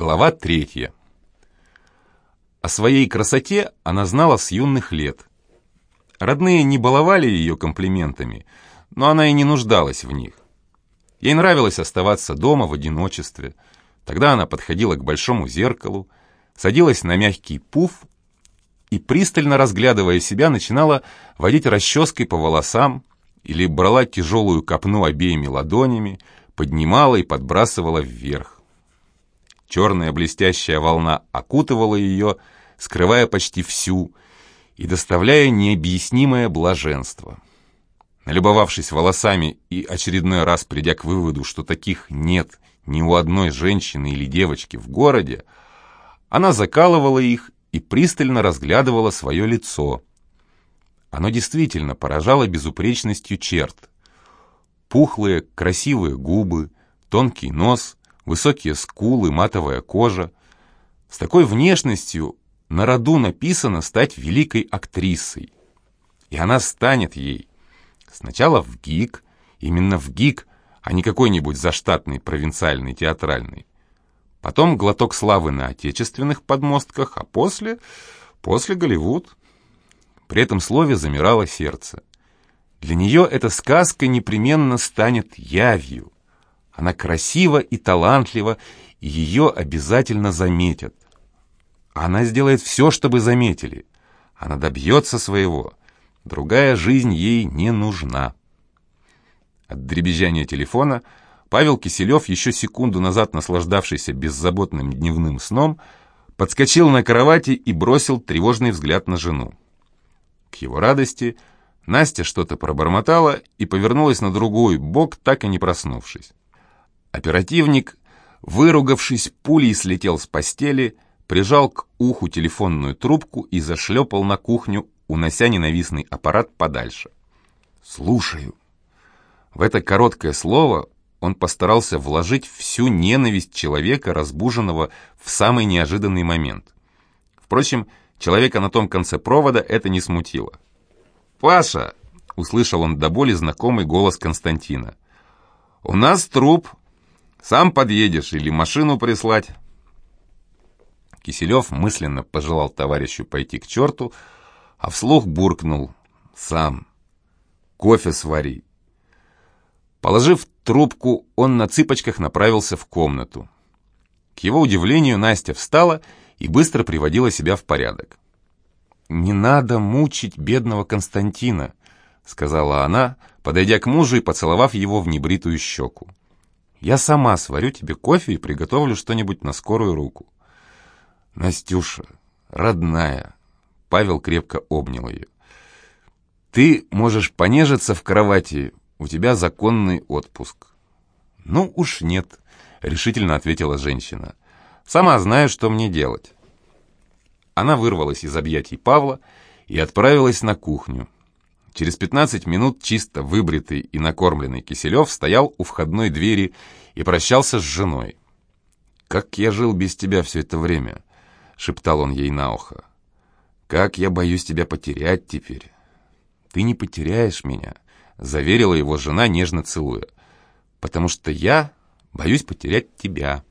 Глава третья. О своей красоте она знала с юных лет. Родные не баловали ее комплиментами, но она и не нуждалась в них. Ей нравилось оставаться дома в одиночестве. Тогда она подходила к большому зеркалу, садилась на мягкий пуф и, пристально разглядывая себя, начинала водить расческой по волосам или брала тяжелую копну обеими ладонями, поднимала и подбрасывала вверх. Черная блестящая волна окутывала ее, скрывая почти всю и доставляя необъяснимое блаженство. Налюбовавшись волосами и очередной раз придя к выводу, что таких нет ни у одной женщины или девочки в городе, она закалывала их и пристально разглядывала свое лицо. Оно действительно поражало безупречностью черт. Пухлые, красивые губы, тонкий нос, высокие скулы, матовая кожа. С такой внешностью на роду написано стать великой актрисой. И она станет ей. Сначала в ГИК, именно в ГИК, а не какой-нибудь заштатный провинциальный театральный. Потом глоток славы на отечественных подмостках, а после... после Голливуд. При этом слове замирало сердце. Для нее эта сказка непременно станет явью. Она красива и талантлива, и ее обязательно заметят. Она сделает все, чтобы заметили. Она добьется своего. Другая жизнь ей не нужна. От дребезжания телефона Павел Киселев, еще секунду назад наслаждавшийся беззаботным дневным сном, подскочил на кровати и бросил тревожный взгляд на жену. К его радости Настя что-то пробормотала и повернулась на другой бок, так и не проснувшись. Оперативник, выругавшись, пулей слетел с постели, прижал к уху телефонную трубку и зашлепал на кухню, унося ненавистный аппарат подальше. «Слушаю». В это короткое слово он постарался вложить всю ненависть человека, разбуженного в самый неожиданный момент. Впрочем, человека на том конце провода это не смутило. «Паша!» — услышал он до боли знакомый голос Константина. «У нас труп, сам подъедешь или машину прислать?» Киселев мысленно пожелал товарищу пойти к черту, а вслух буркнул «Сам, кофе свари». Положив трубку, он на цыпочках направился в комнату. К его удивлению, Настя встала и быстро приводила себя в порядок. «Не надо мучить бедного Константина», — сказала она, подойдя к мужу и поцеловав его в небритую щеку. Я сама сварю тебе кофе и приготовлю что-нибудь на скорую руку. Настюша, родная, Павел крепко обнял ее. Ты можешь понежиться в кровати, у тебя законный отпуск. Ну уж нет, решительно ответила женщина. Сама знаю, что мне делать. Она вырвалась из объятий Павла и отправилась на кухню. Через 15 минут чисто выбритый и накормленный Киселев стоял у входной двери и прощался с женой. «Как я жил без тебя все это время?» — шептал он ей на ухо. «Как я боюсь тебя потерять теперь!» «Ты не потеряешь меня», — заверила его жена, нежно целуя. «Потому что я боюсь потерять тебя».